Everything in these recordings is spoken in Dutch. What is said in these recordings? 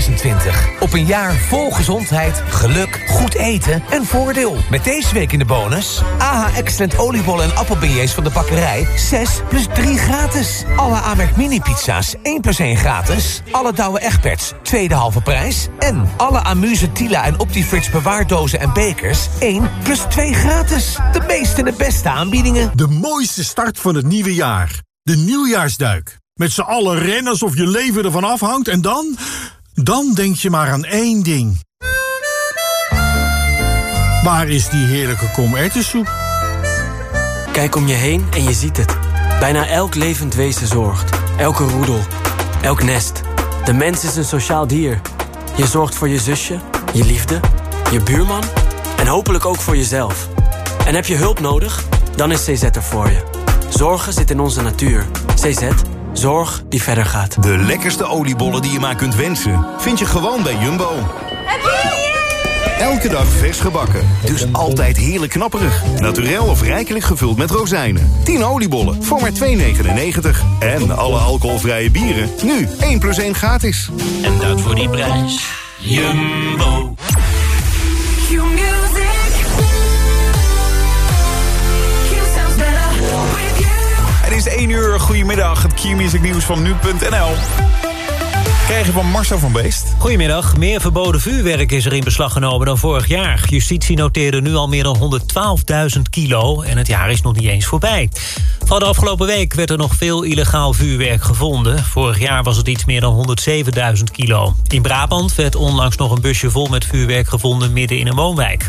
2026. Op een jaar vol gezondheid, geluk, goed eten en voordeel. Met deze week in de bonus... AH Excellent oliebollen en appelbeignets van de bakkerij... 6 plus 3 gratis. Alle Amerk mini-pizza's 1 plus 1 gratis. Alle Douwe Egberts, tweede halve prijs. En alle Amuse Tila en Optifrits bewaardozen en bekers... 1 plus 2 gratis. De meeste en de beste aanbiedingen. De mooiste start van het nieuwe jaar. De nieuwjaarsduik. Met z'n allen rennen alsof je leven ervan afhangt en dan... Dan denk je maar aan één ding. Waar is die heerlijke komertensoep? Kijk om je heen en je ziet het. Bijna elk levend wezen zorgt. Elke roedel. Elk nest. De mens is een sociaal dier. Je zorgt voor je zusje, je liefde, je buurman... en hopelijk ook voor jezelf. En heb je hulp nodig? Dan is CZ er voor je. Zorgen zit in onze natuur. CZ Zorg die verder gaat. De lekkerste oliebollen die je maar kunt wensen... vind je gewoon bij Jumbo. Elke dag vers gebakken. Dus altijd heerlijk knapperig. Naturel of rijkelijk gevuld met rozijnen. 10 oliebollen voor maar 2,99. En alle alcoholvrije bieren. Nu 1 plus 1 gratis. En dat voor die prijs. Jumbo. Is 1 uur. Goedemiddag. Het Q-music nieuws van nu.nl. Krijg je van Marcel van Beest. Goedemiddag. Meer verboden vuurwerk is er in beslag genomen dan vorig jaar. Justitie noteerde nu al meer dan 112.000 kilo en het jaar is nog niet eens voorbij. Van de afgelopen week werd er nog veel illegaal vuurwerk gevonden. Vorig jaar was het iets meer dan 107.000 kilo. In Brabant werd onlangs nog een busje vol met vuurwerk gevonden midden in een woonwijk.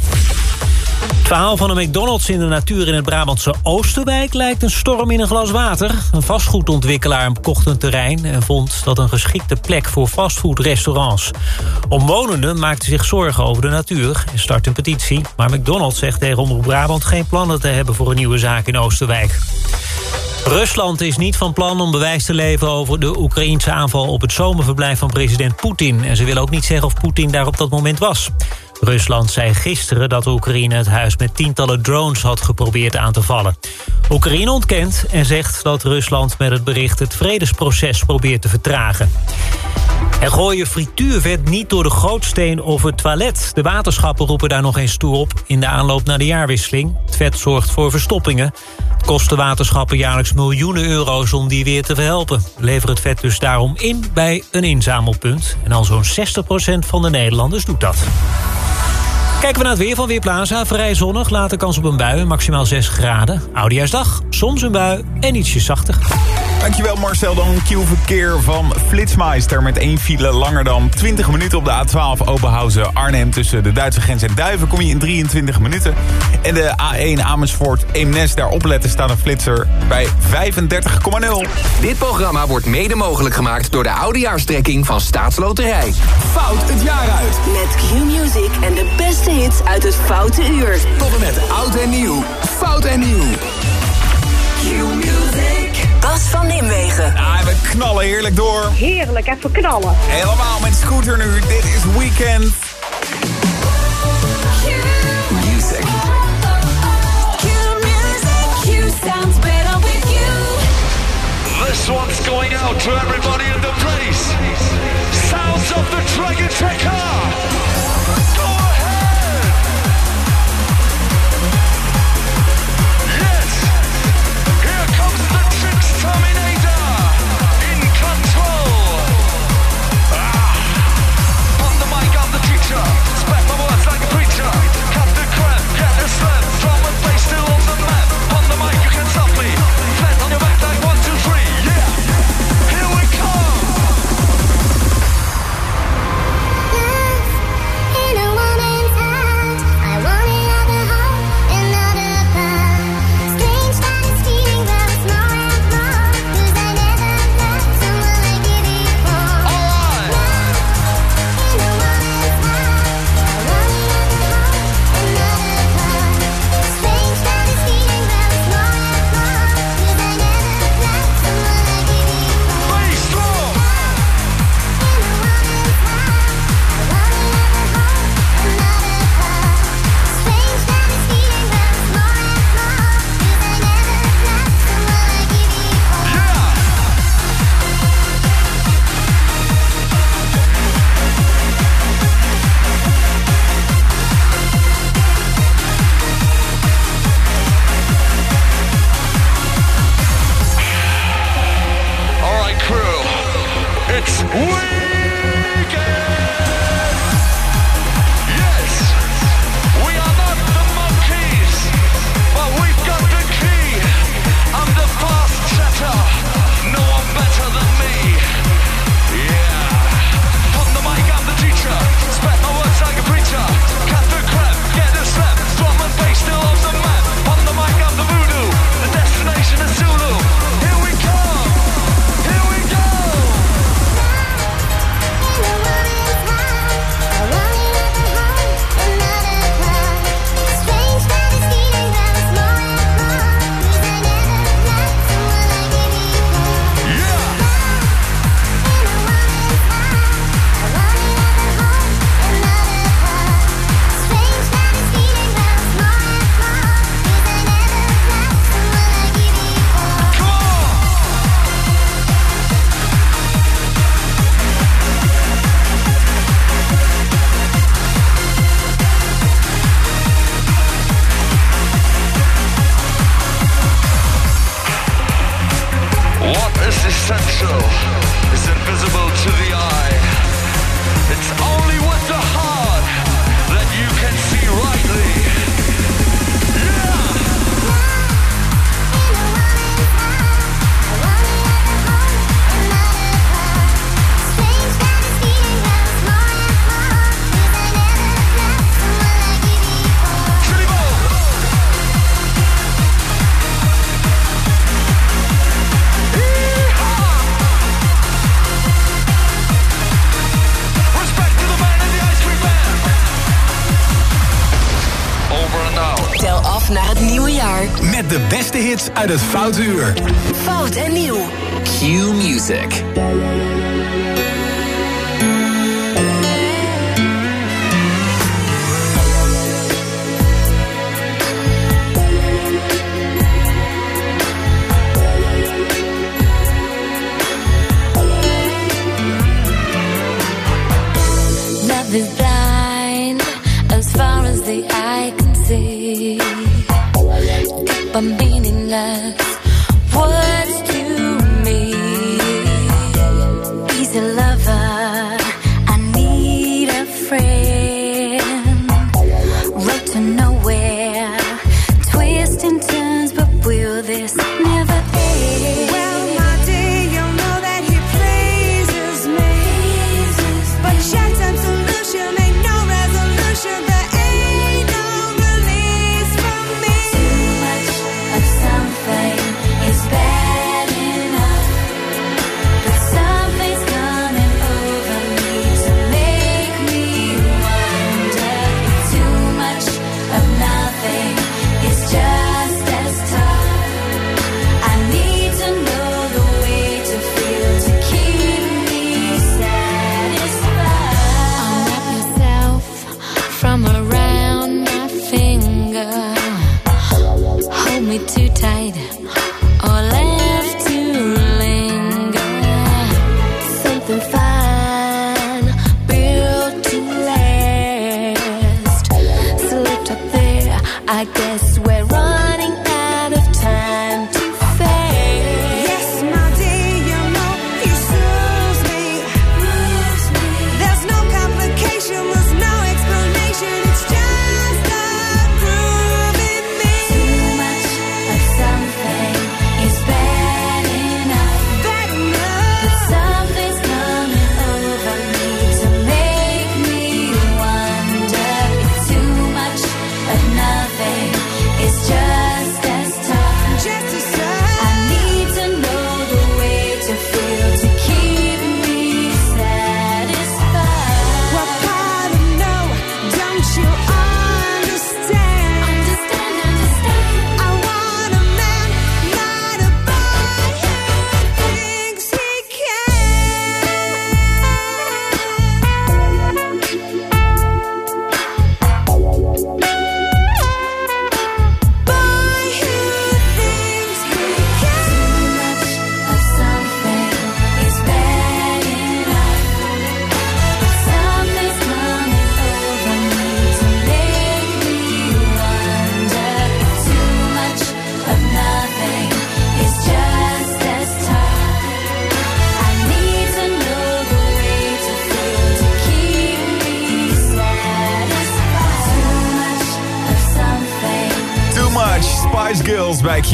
Het verhaal van een McDonald's in de natuur in het Brabantse Oosterwijk... lijkt een storm in een glas water. Een vastgoedontwikkelaar kocht een terrein... en vond dat een geschikte plek voor fastfoodrestaurants. Omwonenden maakten zich zorgen over de natuur en start een petitie. Maar McDonald's zegt tegen Omroep Brabant geen plannen te hebben... voor een nieuwe zaak in Oosterwijk. Rusland is niet van plan om bewijs te leveren over de Oekraïense aanval op het zomerverblijf van president Poetin. En ze willen ook niet zeggen of Poetin daar op dat moment was. Rusland zei gisteren dat Oekraïne het huis met tientallen drones had geprobeerd aan te vallen. Oekraïne ontkent en zegt dat Rusland met het bericht het vredesproces probeert te vertragen. En gooien frituurvet niet door de gootsteen of het toilet. De waterschappen roepen daar nog eens toe op in de aanloop naar de jaarwisseling. Het vet zorgt voor verstoppingen. Het kost de waterschappen jaarlijks miljoenen euro's om die weer te verhelpen. Lever het vet dus daarom in bij een inzamelpunt. En al zo'n 60% van de Nederlanders doet dat. Kijken we naar het weer van Weerplaza. Vrij zonnig, later kans op een bui, maximaal 6 graden. Oudejaarsdag, soms een bui en ietsje zachter. Dankjewel Marcel. Dan Q-verkeer van Flitsmeister... met één file langer dan 20 minuten op de A12 Oberhausen-Arnhem... tussen de Duitse grens en Duiven kom je in 23 minuten. En de A1 Amersfoort-Eemnes, daar opletten staat een flitser bij 35,0. Dit programma wordt mede mogelijk gemaakt door de Oudejaarstrekking van Staatsloterij. Fout het jaar uit. Met Q-Music en de beste hits uit het Foute Uur. Tot en met oud en nieuw. Fout en nieuw. Bas van Nimwegen. Ah, we knallen heerlijk door. Heerlijk, even knallen. Helemaal met scooter nu. Dit is Weekend. Music. sounds better with you. This one's going out to everybody in the place. Sounds of the Dragon Tracker. Uit het Foute Uur. Fout en nieuw. Q Music. Love is blind as far as the eye can see. Deep but meaningless love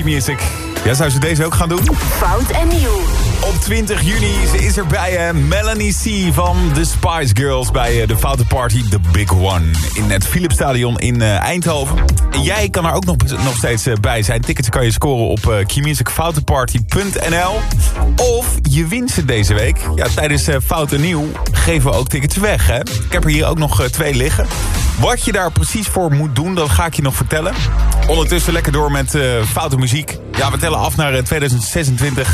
Music. Ja, zou ze deze ook gaan doen? Fout en nieuw. Op 20 juni ze is er bij eh, Melanie C. van de Spice Girls... bij eh, de Foute Party The Big One in het Philipsstadion in eh, Eindhoven. En jij kan er ook nog, nog steeds bij zijn. Tickets kan je scoren op uh, keymusicfoutenparty.nl. Of je wint ze deze week. Ja, tijdens Fout en Nieuw geven we ook tickets weg. Hè? Ik heb er hier ook nog twee liggen. Wat je daar precies voor moet doen, dat ga ik je nog vertellen. Ondertussen lekker door met eh, foute muziek. Ja, we tellen af naar eh, 2026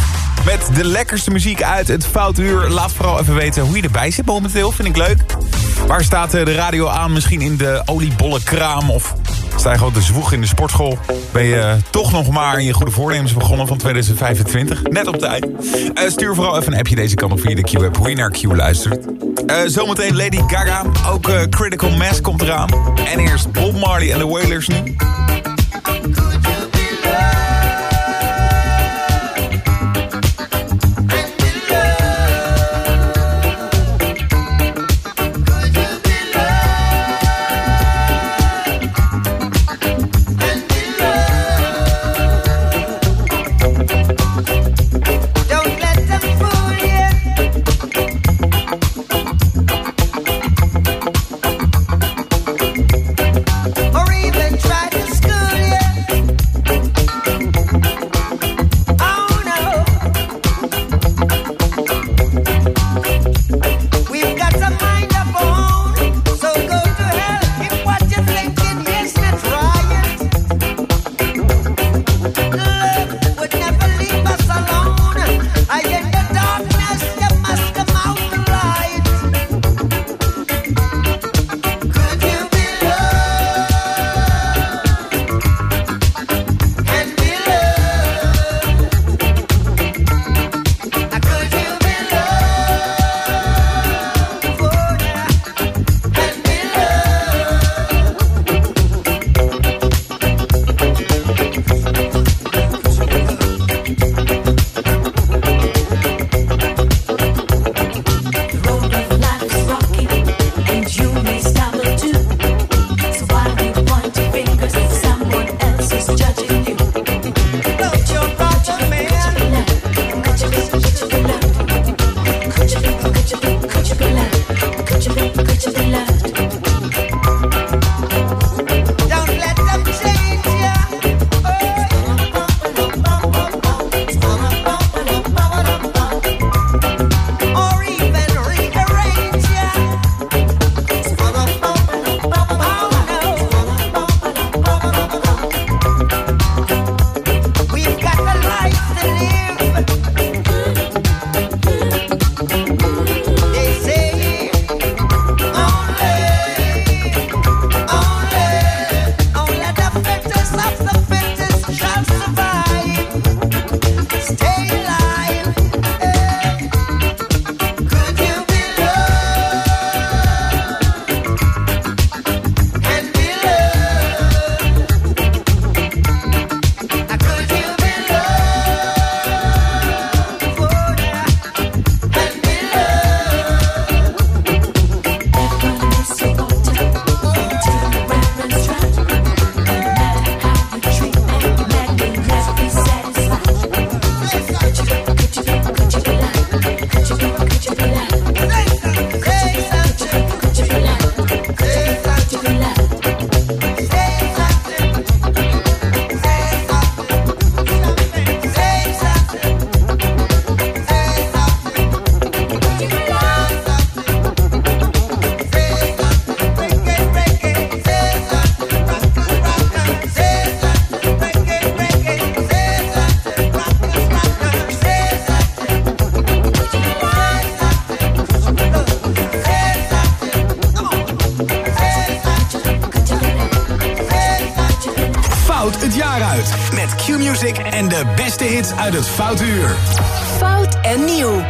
met de lekkerste muziek uit het Foute Uur. Laat vooral even weten hoe je erbij zit momenteel, vind ik leuk. Waar staat eh, de radio aan? Misschien in de oliebollenkraam of sta je gewoon te zwoegen in de sportschool? Ben je eh, toch nog maar in je goede voornemens begonnen van 2025? Net op tijd. Eh, stuur vooral even een appje deze kant op via de Q-app hoe je naar Q luistert. Eh, zometeen Lady Gaga. Ook eh, Critical Mass komt eraan. En eerst Bob Marley en de Wailers nu. Could you be loved? Uit het Foute Uur. Fout en nieuw.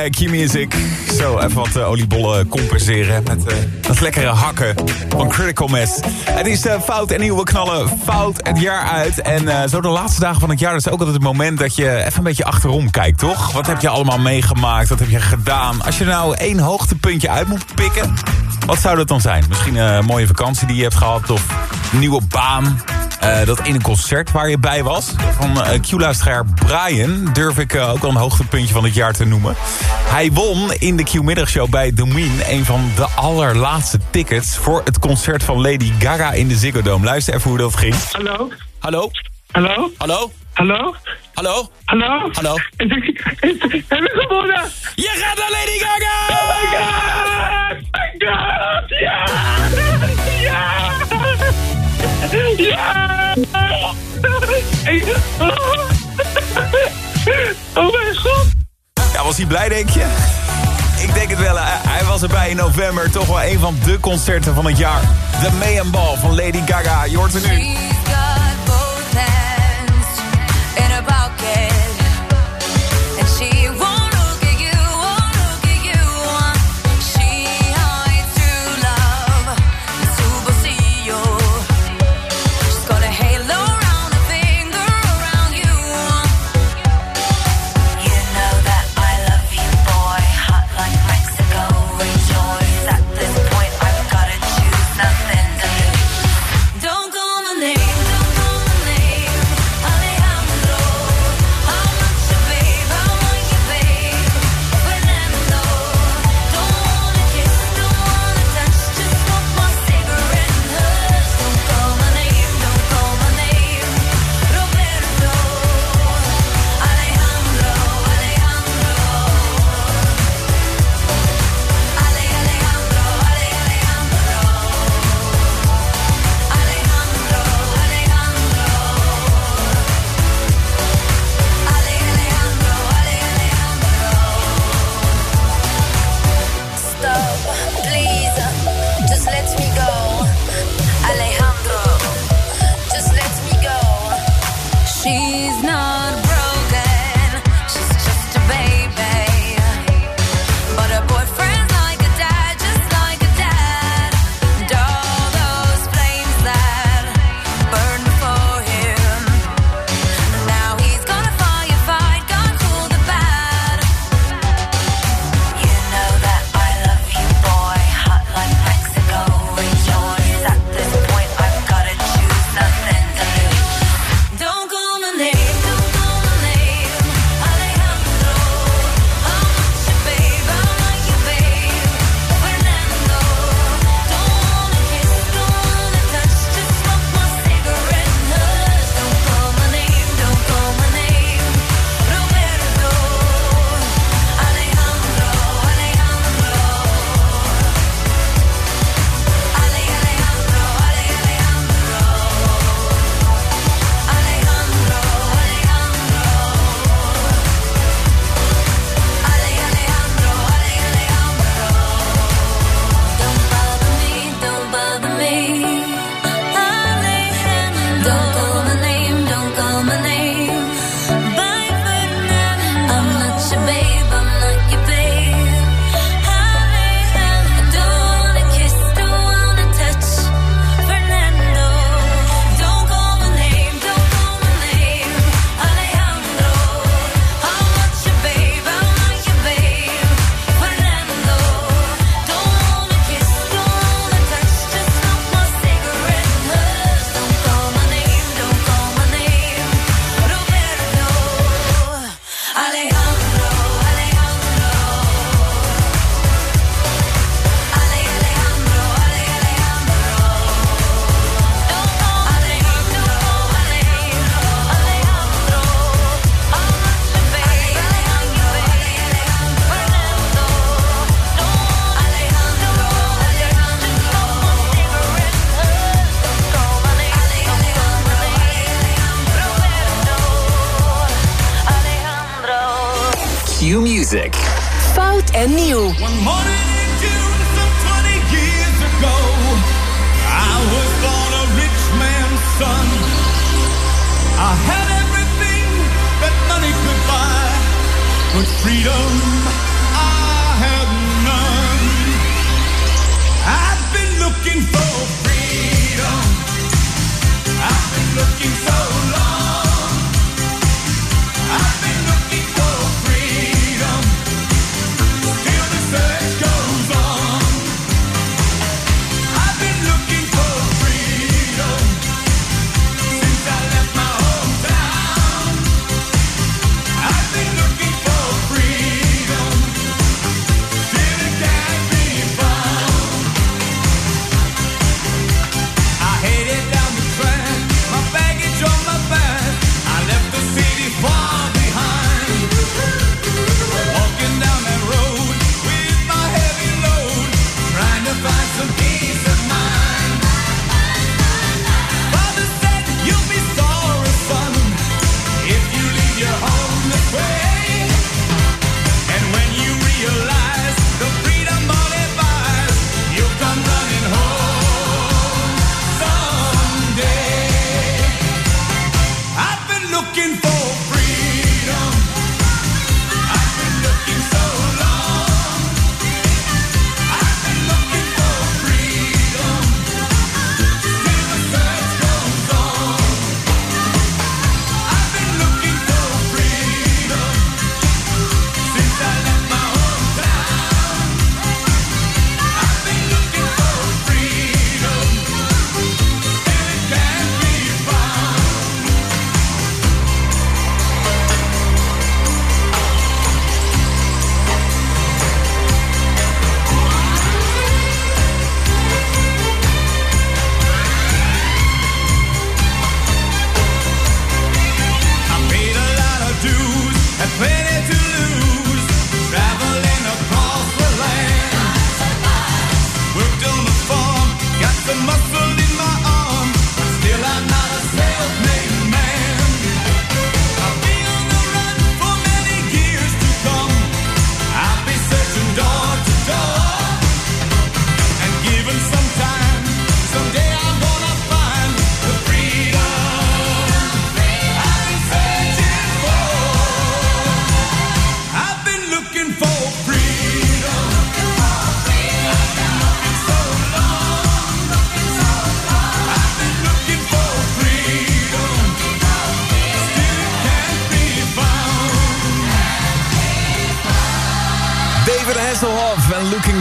Bij Q-Music. Zo, even wat eh, oliebollen compenseren met eh, dat lekkere hakken van Critical Mass. Het is eh, fout en nieuwe knallen fout het jaar uit. En eh, zo de laatste dagen van het jaar, dat is ook altijd het moment dat je even een beetje achterom kijkt, toch? Wat heb je allemaal meegemaakt? Wat heb je gedaan? Als je nou één hoogtepuntje uit moet pikken, wat zou dat dan zijn? Misschien een mooie vakantie die je hebt gehad of een nieuwe baan. Eh, dat ene concert waar je bij was. Van eh Q-luisteraar Brian durf ik eh, ook al een hoogtepuntje van het jaar te noemen. Hij won in de Q-middagshow bij Domin... een van de allerlaatste tickets voor het concert van Lady Gaga in de Ziggo Dome. Luister even hoe dat ging. Hallo? Hallo? Hallo? Hallo? Hallo? Hallo? Hallo? Hallo? Heb ik gewonnen? Je gaat naar Lady Gaga! Oh my god! My god! Ja! Ja! Oh mijn god! Ja, was hij blij, denk je? Ik denk het wel. Hij was erbij in november. Toch wel een van de concerten van het jaar. De Mayhem Ball van Lady Gaga. Je hoort er nu.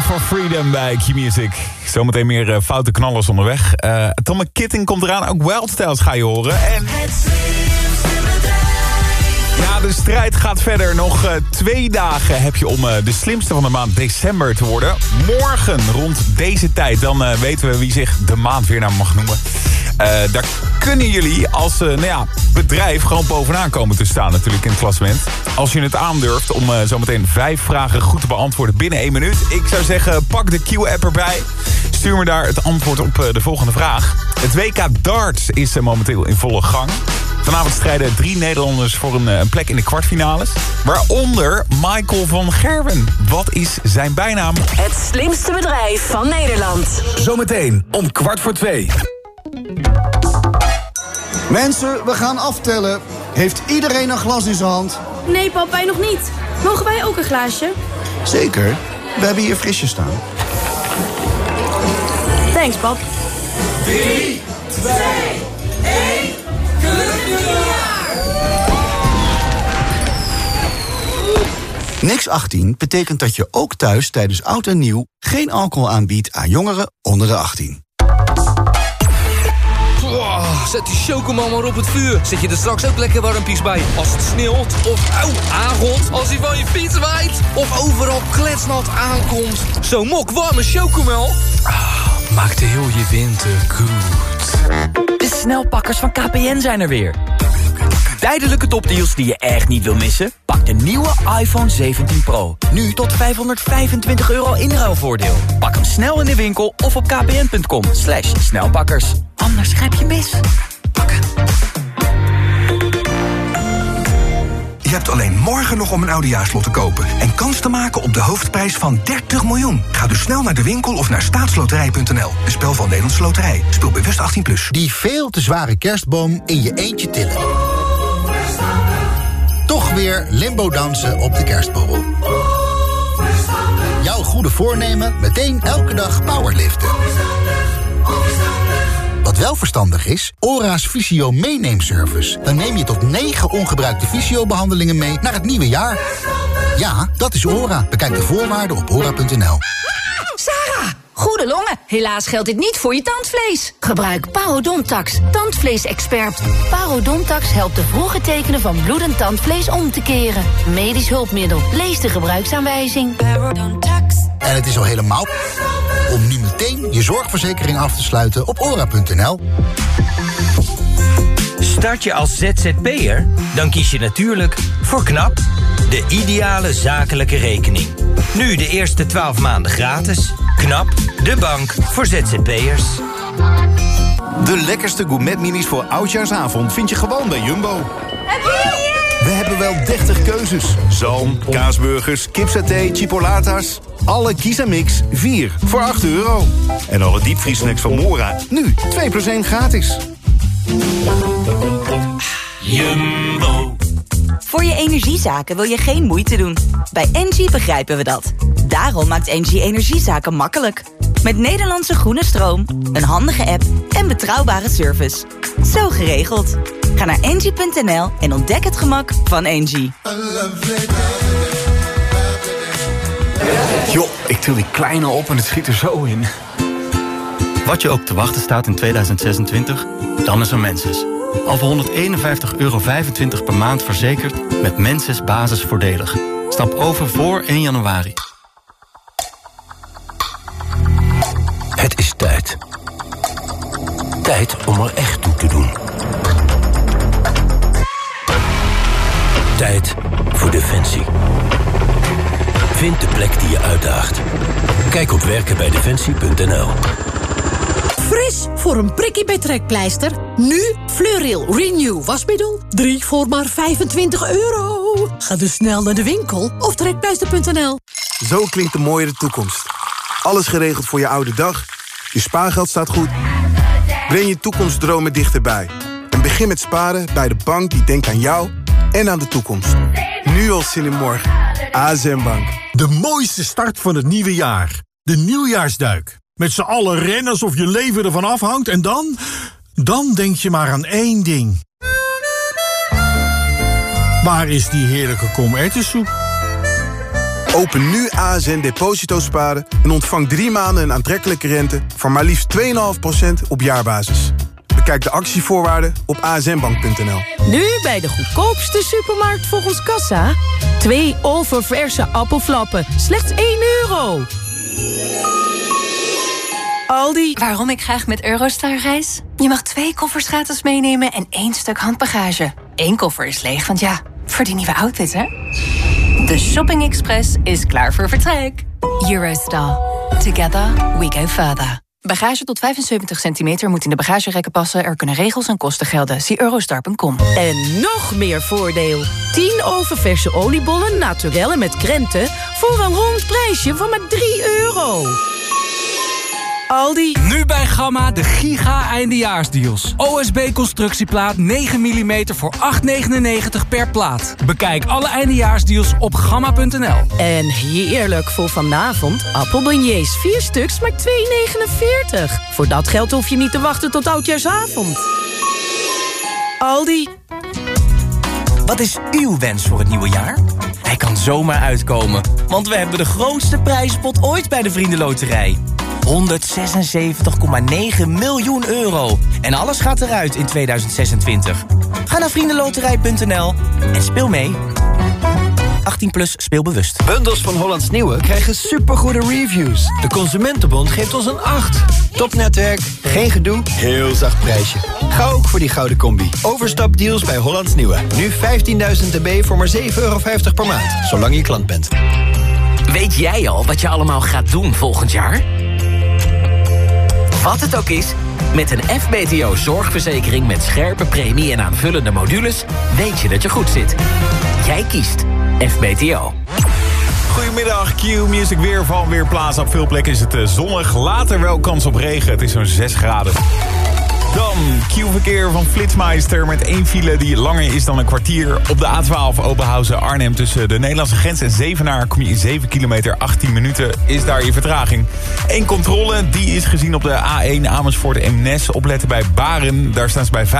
For Freedom bij Q-Music. Zometeen meer eh, foute knallers onderweg. Eh Tom Kitting komt eraan, ook Wild Styles ga je horen. En ja, de strijd gaat verder. Nog eh, twee dagen heb je om eh, de slimste van de maand december te worden. Morgen rond deze tijd, dan eh, weten we wie zich de maand weer naar mag noemen. Daar kunnen jullie als nou ja, bedrijf gewoon bovenaan komen te staan natuurlijk in het klassement. Als je het aandurft om zometeen vijf vragen goed te beantwoorden binnen één minuut. Ik zou zeggen, pak de Q-app erbij. Stuur me daar het antwoord op de volgende vraag. Het WK Darts is momenteel in volle gang. Vanavond strijden drie Nederlanders voor een, eh, een plek in de kwartfinales. Waaronder Michael van Gerwen. Wat is zijn bijnaam? Het slimste bedrijf van Nederland. Zometeen om kwart voor twee. Mensen, we gaan aftellen. Heeft iedereen een glas in zijn hand? Nee, pap, wij nog niet. Mogen wij ook een glaasje? Zeker. We hebben hier frisjes staan. Thanks, pap. 3, 2, 1. Niks 18 betekent dat je ook thuis tijdens oud en nieuw... geen alcohol aanbiedt aan jongeren onder de 18. Wow, zet die chocomel maar op het vuur. Zet je er straks ook lekker warmpies bij. Als het sneeuwt of auw, aangot. Als hij van je fiets waait. Of overal kletsnat aankomt. Zo'n mok warme chocomel. Ah, maakt heel je winter goed. De snelpakkers van KPN zijn er weer. Tijdelijke topdeals die je echt niet wil missen? Pak de nieuwe iPhone 17 Pro. Nu tot 525 euro inruilvoordeel. Pak hem snel in de winkel of op kpn.com. Slash snelpakkers. Anders grijp je mis. Je hebt alleen morgen nog om een oudejaarslot te kopen... en kans te maken op de hoofdprijs van 30 miljoen. Ga dus snel naar de winkel of naar staatsloterij.nl. Een spel van Nederlandse Loterij. Speel bewust 18+. Plus. Die veel te zware kerstboom in je eentje tillen. Toch weer limbo dansen op de kerstborrel. Jouw goede voornemen meteen elke dag powerliften. Wat wel verstandig is, ORA's Visio meeneemservice. Dan neem je tot 9 ongebruikte visio-behandelingen mee naar het nieuwe jaar. Ja, dat is ORA. Bekijk de voorwaarden op ora.nl. Sarah! Goede longen. Helaas geldt dit niet voor je tandvlees. Gebruik Parodontax, tandvleesexpert. Parodontax helpt de vroege tekenen van bloedend tandvlees om te keren. Medisch hulpmiddel. Lees de gebruiksaanwijzing. Parodontax. En het is al helemaal om nu meteen je zorgverzekering af te sluiten op ora.nl. Start je als ZZP'er? Dan kies je natuurlijk voor KNAP, de ideale zakelijke rekening. Nu de eerste 12 maanden gratis. KNAP, de bank voor ZZP'ers. De lekkerste gourmet-minis voor Oudjaarsavond vind je gewoon bij Jumbo. We hebben wel 30 keuzes. Zalm, kaasburgers, kipsaté, chipolatas. Alle Kies-en-Mix, 4 voor 8 euro. En alle diepvriesnacks van Mora, nu 2 plus 1 gratis. Jumbo. Voor je energiezaken wil je geen moeite doen. Bij Engie begrijpen we dat. Daarom maakt Engie energiezaken makkelijk. Met Nederlandse groene stroom, een handige app en betrouwbare service. Zo geregeld. Ga naar engie.nl en ontdek het gemak van Engie. Joh, ik til die kleine op en het schiet er zo in. Wat je ook te wachten staat in 2026, dan is er Menses. Al voor 151,25 euro per maand verzekerd met Menses basisvoordelig. Stap over voor 1 januari. Het is tijd. Tijd om er echt toe te doen. Tijd voor Defensie. Vind de plek die je uitdaagt. Kijk op werkenbijdefensie.nl Fris voor een prikkie bij trekpleister. Nu Fleuril Renew wasmiddel. 3 voor maar 25 euro. Ga dus snel naar de winkel of trekpleister.nl. Zo klinkt de mooiere toekomst. Alles geregeld voor je oude dag. Je spaargeld staat goed. Breng je toekomstdromen dichterbij. En begin met sparen bij de bank die denkt aan jou en aan de toekomst. Nu al zin in morgen. ASM Bank. De mooiste start van het nieuwe jaar. De nieuwjaarsduik. Met z'n allen rennen alsof je leven ervan afhangt en dan... Dan denk je maar aan één ding. Waar is die heerlijke komertensoep? Open nu ASN Deposito Sparen en ontvang drie maanden een aantrekkelijke rente... van maar liefst 2,5% op jaarbasis. Bekijk de actievoorwaarden op asnbank.nl. Nu bij de goedkoopste supermarkt volgens Kassa. Twee oververse appelflappen, slechts 1 euro. Aldi. Waarom ik graag met Eurostar reis? Je mag twee koffers gratis meenemen en één stuk handbagage. Eén koffer is leeg, want ja, voor die nieuwe outfit, hè? De Shopping Express is klaar voor vertrek. Eurostar. Together we go further. Bagage tot 75 centimeter moet in de bagagerekken passen. Er kunnen regels en kosten gelden. Zie eurostar.com. En nog meer voordeel. 10 oververse oliebollen naturelle met krenten... voor een rond prijsje van maar 3 euro. Aldi. Nu bij Gamma de giga eindejaarsdeals. OSB constructieplaat 9 mm voor 8,99 per plaat. Bekijk alle eindejaarsdeals op gamma.nl. En heerlijk voor vanavond. Appelbeignets, 4 stuks, maar 2,49. Voor dat geld hoef je niet te wachten tot oudjaarsavond. Aldi. Wat is uw wens voor het nieuwe jaar? Hij kan zomaar uitkomen, want we hebben de grootste prijzenpot ooit bij de Vriendenloterij. 176,9 miljoen euro. En alles gaat eruit in 2026. Ga naar vriendenloterij.nl en speel mee. 18 plus speelbewust. Bundels van Hollands Nieuwe krijgen supergoede reviews. De Consumentenbond geeft ons een 8. Topnetwerk, geen gedoe, heel zacht prijsje. Ga ook voor die gouden combi. Overstapdeals bij Hollands Nieuwe. Nu 15.000 dB voor maar 7,50 euro per maand. Zolang je klant bent. Weet jij al wat je allemaal gaat doen volgend jaar? Wat het ook is, met een FBTO zorgverzekering met scherpe premie en aanvullende modules... weet je dat je goed zit. Jij kiest FBTO. Goedemiddag, Q-Music weer van Weerplaza. Op veel plekken is het eh, zonnig. Later wel kans op regen. Het is zo'n 6 graden. Dan Q-verkeer van Flitsmeister met één file die langer is dan een kwartier. Op de A12 Openhausen Arnhem tussen de Nederlandse grens en Zevenaar... kom je in 7 kilometer 18 minuten, is daar je vertraging. Eén controle, die is gezien op de A1 Amersfoort Ems. Opletten bij Baren, daar staan ze bij 35,0.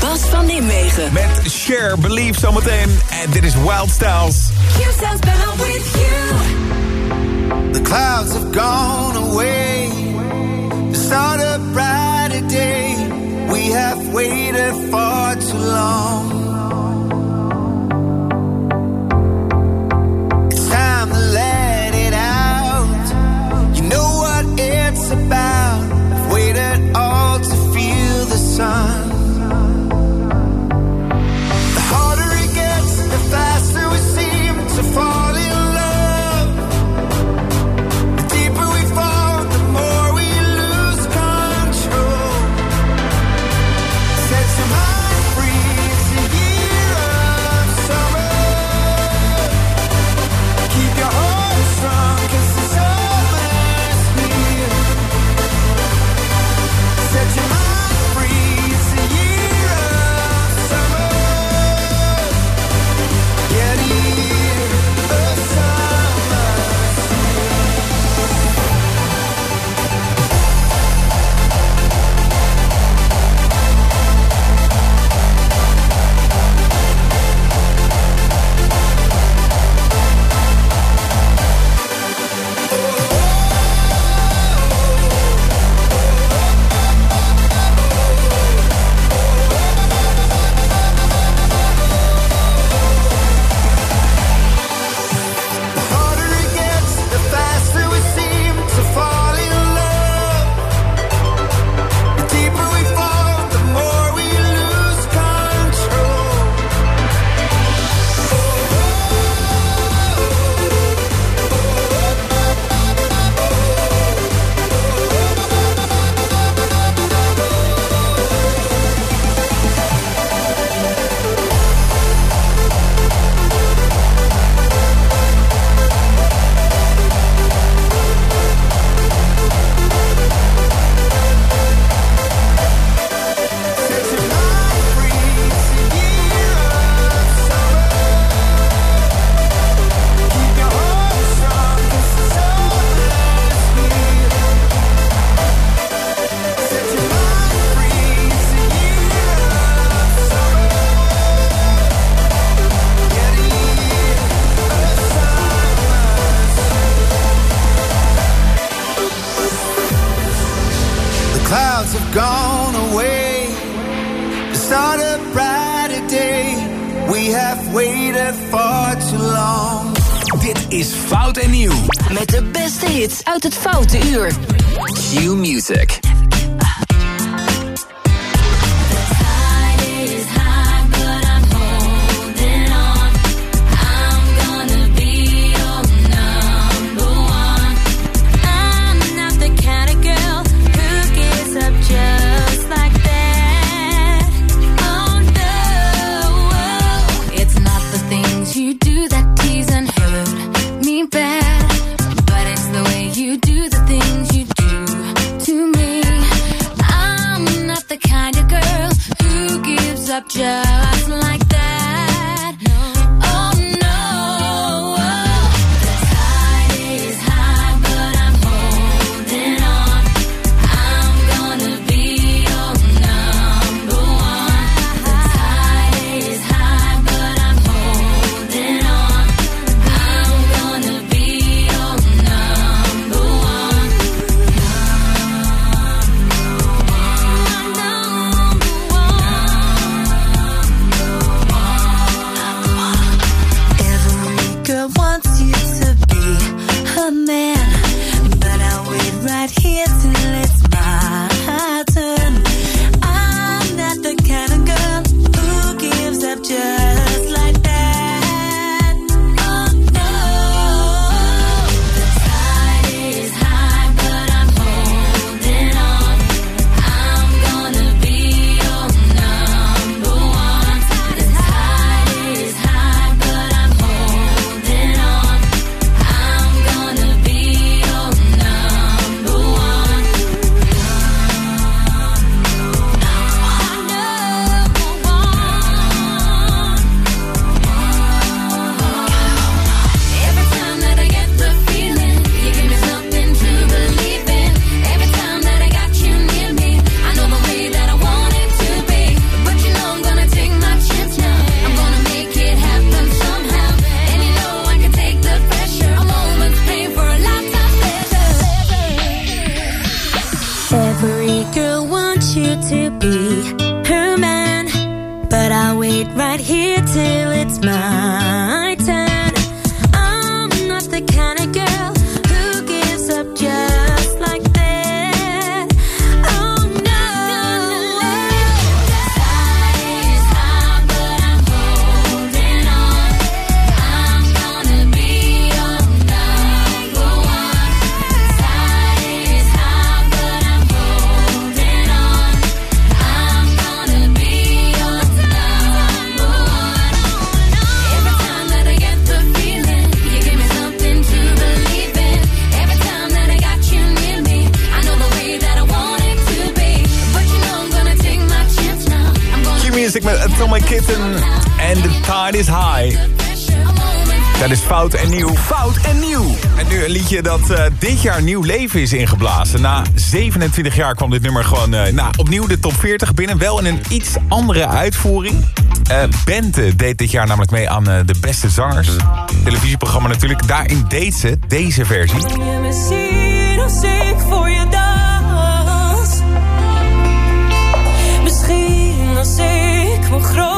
Bas van Nimwegen. Met Share Believe zometeen. En dit is Wild Styles. You sounds better with you. The clouds have gone away. to start a brighter day. We have waited far too long. It's time to let it out. You know what it's about. I've waited all to feel the sun. Dat is fout en nieuw. Fout en nieuw. En nu een liedje dat eh, dit jaar nieuw leven is ingeblazen. Na 27 jaar kwam dit nummer gewoon eh, nou, opnieuw de top 40 binnen. Wel in een iets andere uitvoering. Eh, Bente deed dit jaar namelijk mee aan eh, de beste zangers. Televisieprogramma natuurlijk. Daarin deed ze deze versie. je me zien als ik voor je dans. Misschien als ik me groter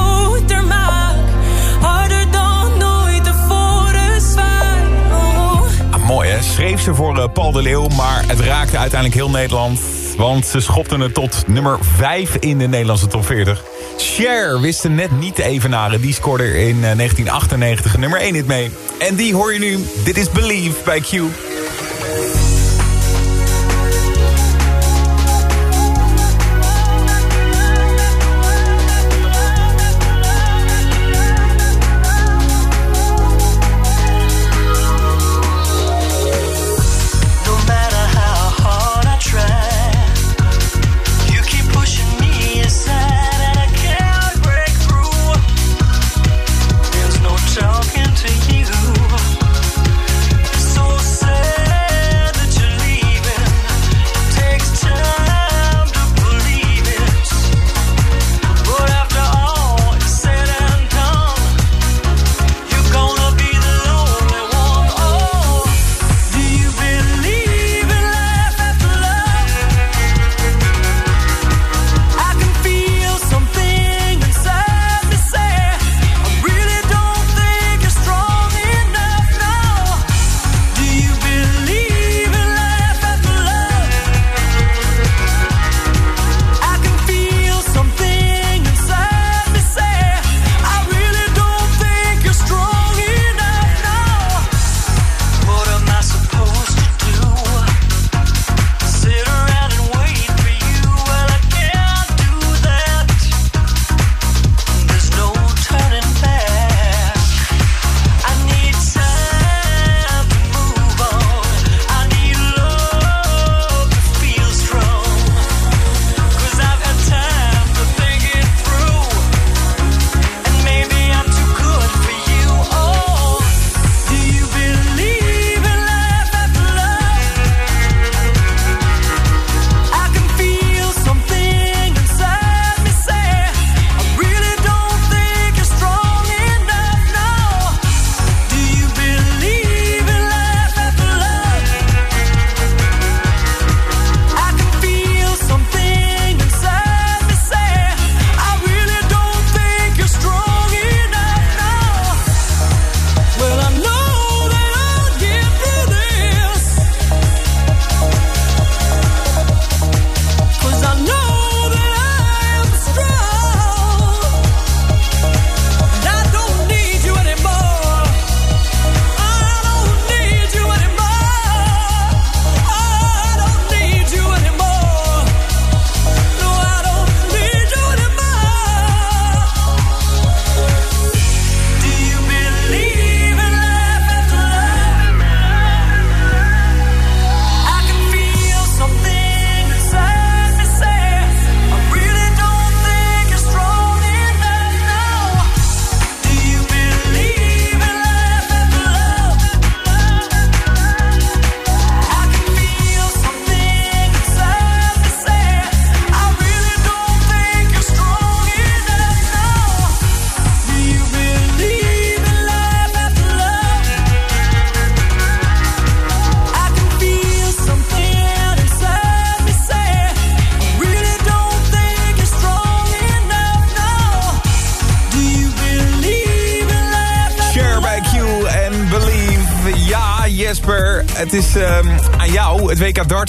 schreef ze voor eh, Paul de Leeuw, maar het raakte uiteindelijk heel Nederland. Want ze schopten het tot nummer 5 in de Nederlandse top 40. Cher wist er net niet te evenaren. Die scoorde er in eh, 1998 nummer 1 hit mee. En die hoor je nu. Dit is Believe bij Q.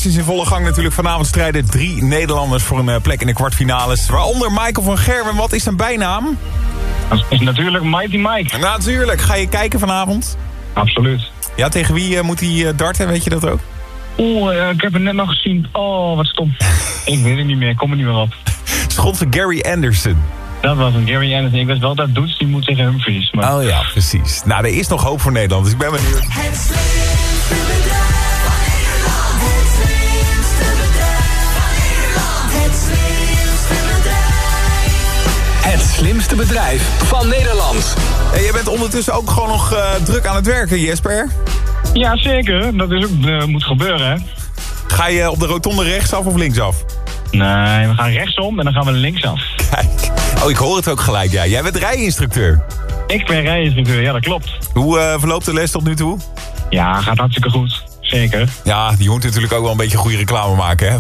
Is in volle gang natuurlijk. Vanavond strijden drie Nederlanders voor een eh, plek in de kwartfinales. Waaronder Michael van Gerwen. Wat is zijn bijnaam? Dat is natuurlijk Mighty Mike. Natuurlijk. Ga je kijken vanavond? Absoluut. Ja, tegen wie eh, moet hij eh, darten? Weet je dat ook? Oeh, eh, ik heb het net nog gezien. Oh, wat stom. ik weet het niet meer, ik kom er niet meer op. Schotse Gary Anderson. Dat was een Gary Anderson. Ik wist wel dat Doets die moet tegen Humphries. Maar... Oh ja, precies. Nou, er is nog hoop voor Nederland, dus ik ben benieuwd. Slimste bedrijf van Nederland. En jij bent ondertussen ook gewoon nog eh, druk aan het werken, Jesper. Ja, zeker. Dat is ook, eh, moet gebeuren, hè. Ga je op de rotonde rechtsaf of linksaf? Nee, we gaan rechtsom en dan gaan we linksaf. Kijk. Oh, ik hoor het ook gelijk, ja. Jij bent rijinstructeur. Ik ben rijinstructeur, ja, dat klopt. Hoe eh, verloopt de les tot nu toe? Ja, gaat hartstikke goed. Zeker. Ja, die moet natuurlijk ook wel een beetje goede reclame maken, hè?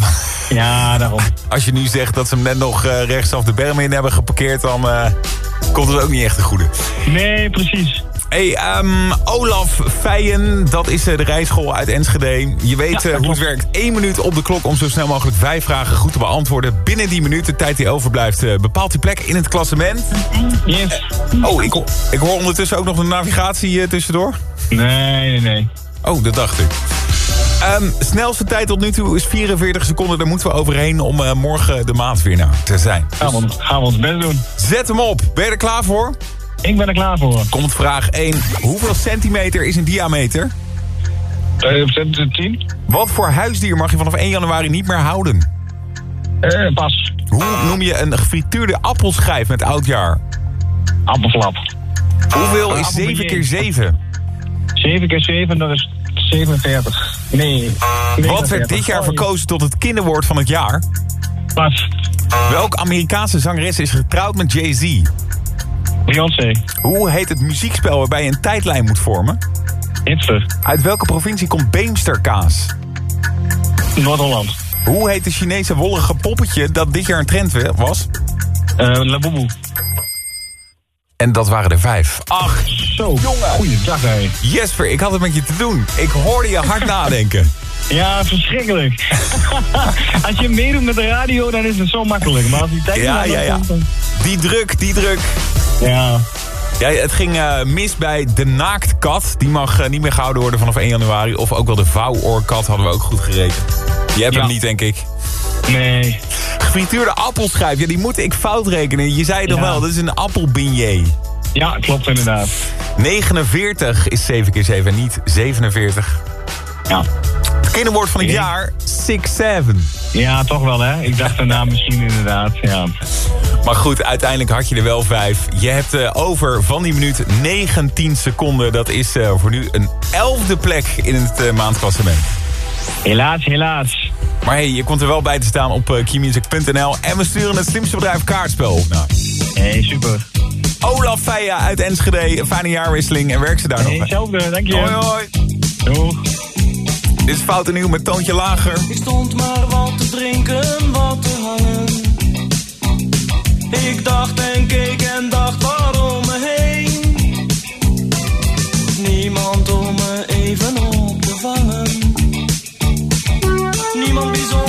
Ja, daarom. Als je nu zegt dat ze hem net nog eh, rechtsaf de berm in hebben geparkeerd... dan eh, komt het ook niet echt te goede. Nee, precies. Hey, ehm, Olaf Feijen, dat is eh, de rijschool uit Enschede. Je weet Ja, hoe het werkt. Eén minuut op de klok om zo snel mogelijk vijf vragen goed te beantwoorden. Binnen die minuut, de tijd die overblijft, bepaalt die plek in het klassement. Yes. Oh, ik, ik hoor ondertussen ook nog de navigatie tussendoor. Nee, nee, nee. Oh, dat dacht ik. Ehm, snelste tijd tot nu toe is 44 seconden. Daar moeten we overheen om eh, morgen de maandwinnaar te zijn. Gaan we, gaan we ons best doen. Zet hem op. Ben je er klaar voor? Ik ben er klaar voor. Komt vraag 1. Hoeveel centimeter is een diameter? Uh, op 10? Wat voor huisdier mag je vanaf 1 januari niet meer houden? Eh, pas. Hoe noem je een gefrituurde appelschijf met oudjaar? Appelflap. Hoeveel is Appelbeignet. 7 keer 7? 7 keer 7, dat is 47. Nee. Wat werd dit jaar verkozen tot het kinderwoord van het jaar? Pas. Welk Amerikaanse zangeres is getrouwd met Jay-Z? Beyoncé. Hoe heet het muziekspel waarbij je een tijdlijn moet vormen? Hitster. Uit welke provincie komt Beemsterkaas? Noord-Holland. Hoe heet de Chinese wollige poppetje dat dit jaar een trend was? Eh Labubu. En dat waren er vijf. Ach, Zo, goeiedag hé. Jesper, ik had het met je te doen. Ik hoorde je hard nadenken. Ja, verschrikkelijk. als je meedoet met de radio, dan is het zo makkelijk. Maar als die tijd Ja, ja, ja. Die druk, die druk. Ja. Ja, het ging eh, mis bij de naaktkat. Die mag eh, niet meer gehouden worden vanaf 1 januari. Of ook wel de vouwoorkat hadden we ook goed gerekend. Je hebt Ja. hem niet, denk ik. Nee. Gefrituurde appelschijf, ja, die moet ik fout rekenen. Je zei het nog wel, dat is een appelbeignet. Ja, klopt inderdaad. 49 is 7 keer 7 niet 47. Ja. Het kinderwoord van het jaar, 6-7. Ja, toch wel hè. Ik dacht daarna misschien inderdaad, ja. Maar goed, uiteindelijk had je er wel vijf. Je hebt eh, over van die minuut 19 seconden. Dat is eh, voor nu een elfde plek in het maandklassement. Helaas, helaas. Maar hey, je komt er wel bij te staan op uh, keymusic.nl. En we sturen het slimste bedrijf kaartspel op. Nou. Hey, super. Olaf Feija uit Enschede. Fijne jaarwisseling en werk ze daar Hey, nog. hetzelfde, dank je. Hoi, hoi. Doeg. Dit is Fout en Nieuw met Toontje Lager. Ik stond maar wat te drinken, wat te hangen. Ik dacht en keek en dacht waarom Simon Bison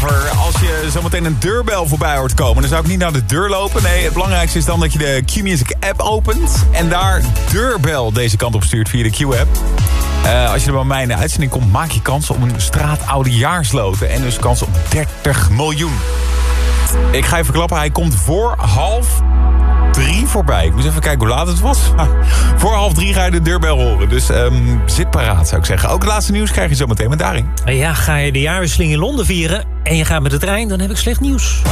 Als je zometeen een deurbel voorbij hoort komen... dan zou ik niet naar de deur lopen. Nee, het belangrijkste is dan dat je de Q-Music app opent... en daar deurbel deze kant op stuurt via de Q-app. Eh, als je er bij mij in de uitzending komt... maak je kans op een straat oudejaarsloten. En dus kans op 30 miljoen. Ik ga even klappen, hij komt voor half drie voorbij. Ik moest even kijken hoe laat het was. voor half drie ga je de deurbel horen. Dus ehm, zit paraat, zou ik zeggen. Ook het laatste nieuws krijg je zo meteen met Daring. Ja, ga je de jaarwisseling in Londen vieren en je gaat met de trein, dan heb ik slecht nieuws.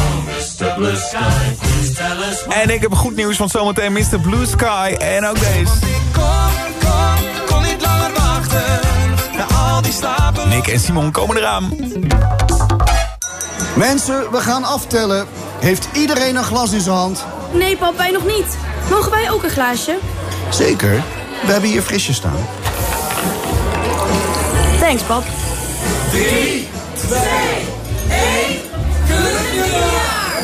En ik heb goed nieuws, want zometeen Mr. Blue Sky en ook deze. Kom, kom, kom niet langer wachten. Na al die slapen. Nick en Simon komen eraan. Mensen, we gaan aftellen. Heeft iedereen een glas in zijn hand? Nee, pap, wij nog niet. Mogen wij ook een glaasje? Zeker. We hebben hier frisjes staan. Thanks, pap. 3, 2, 1. Gelukkig nieuwjaar!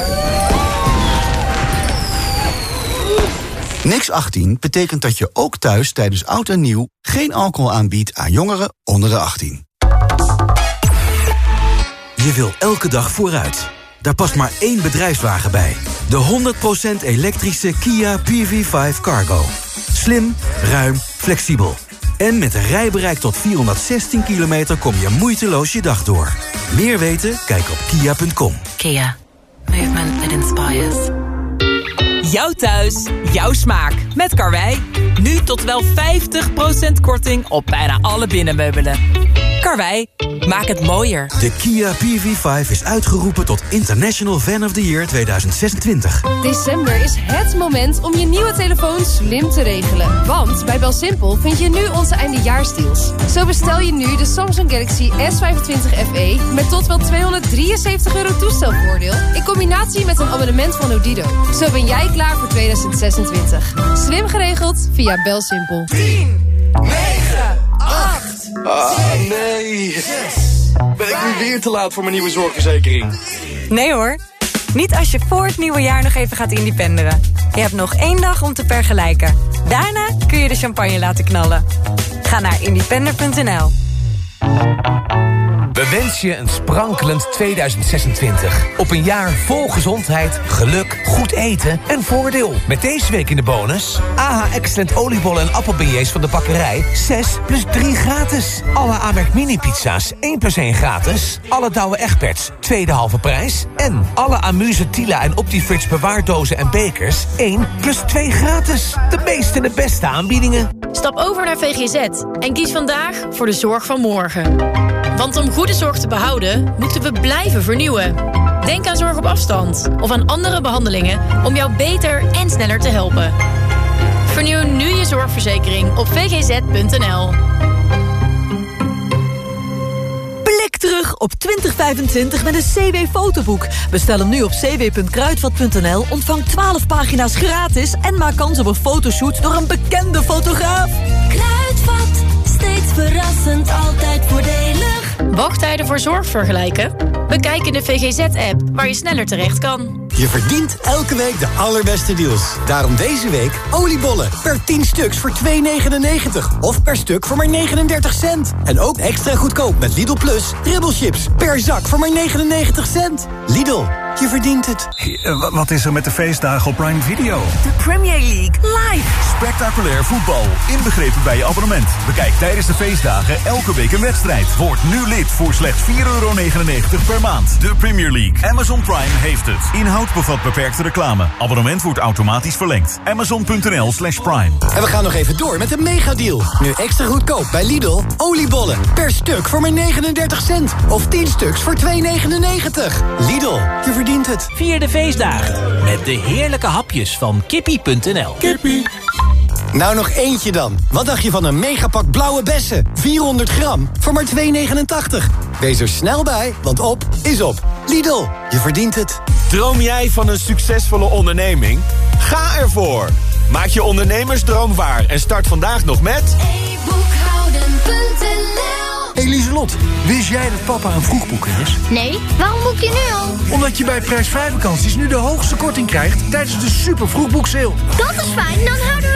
Niks 18 betekent dat je ook thuis tijdens oud en nieuw... geen alcohol aanbiedt aan jongeren onder de 18. Je wil elke dag vooruit. Daar past maar één bedrijfswagen bij. De 100% elektrische Kia PV5 Cargo. Slim, ruim, flexibel. En met een rijbereik tot 416 kilometer kom je moeiteloos je dag door. Meer weten? Kijk op kia.com. Kia. Movement that inspires. Jouw thuis, jouw smaak. Met Karwei. Nu tot wel 50% korting op bijna alle binnenmeubelen. Karwei, maak het mooier. De Kia PV5 is uitgeroepen tot International Fan of the Year 2026. December is het moment om je nieuwe telefoon slim te regelen. Want bij Belsimpel vind je nu onze eindejaarsdeals. Zo bestel je nu de Samsung Galaxy S25 FE... met tot wel 273 euro toestelvoordeel... in combinatie met een abonnement van Odido. Zo ben jij klaar voor 2026. Slim geregeld via Belsimpel. 10, 9, 8, Ah, nee. Ben ik nu weer te laat voor mijn nieuwe zorgverzekering? Nee hoor. Niet als je voor het nieuwe jaar nog even gaat independeren. Je hebt nog één dag om te vergelijken. Daarna kun je de champagne laten knallen. Ga naar independer.nl. We wensen je een sprankelend 2026. Op een jaar vol gezondheid, geluk, goed eten en voordeel. Met deze week in de bonus... AH Excellent oliebollen en appelbeignets van de bakkerij... 6 plus 3 gratis. Alle Amerk mini-pizza's 1 plus 1 gratis. Alle Douwe Egberts, tweede halve prijs. En alle Amuse Tila en Optifrits bewaardozen en bekers... 1 plus 2 gratis. De meeste en de beste aanbiedingen. Stap over naar VGZ en kies vandaag voor de zorg van morgen. Want om goede zorg te behouden, moeten we blijven vernieuwen. Denk aan zorg op afstand of aan andere behandelingen om jou beter en sneller te helpen. Vernieuw nu je zorgverzekering op vgz.nl. Blik terug op 2025 met een CW-fotoboek. Bestel hem nu op cw.kruidvat.nl, ontvang 12 pagina's gratis... en maak kans op een fotoshoot door een bekende fotograaf. Kruidvat, verrassend, altijd voordelig. Wachttijden voor zorg vergelijken? Bekijk in de VGZ-app, waar je sneller terecht kan. Je verdient elke week de allerbeste deals. Daarom deze week oliebollen per 10 stuks voor 2,99. Of per stuk voor maar 39 cent. En ook extra goedkoop met Lidl Plus chips per zak voor maar 99 cent. Lidl, je verdient het. Wat is er met de feestdagen op Prime Video? De Premier League live. Spectaculair voetbal, inbegrepen bij je abonnement. Bekijk tijdens de feestdagen elke week een wedstrijd. Word nu lid voor slechts 4,99 euro per maand. De Premier League. Amazon Prime heeft het. Inhoud bevat beperkte reclame. Abonnement wordt automatisch verlengd. Amazon.nl slash Prime. En we gaan nog even door met de megadeal. Nu extra goedkoop bij Lidl. Oliebollen per stuk voor maar 39 cent. Of 10 stuks voor 2,99. Lidl, je verdient het. Vier de feestdagen met de heerlijke hapjes van kippie.nl. Kippie. Nou nog eentje dan. Wat dacht je van een megapak blauwe bessen? 400 gram voor maar 2,89. Wees er snel bij, want op is op. Lidl, je verdient het. Droom jij van een succesvolle onderneming? Ga ervoor! Maak je ondernemersdroom waar en start vandaag nog met... e-boekhouden.nl Lieselot, wist jij dat papa een vroegboeker is? Nee, waarom boek je nu al? Omdat je bij prijsvrij vakanties nu de hoogste korting krijgt tijdens de super vroegboekseil. Dat is fijn, dan houden we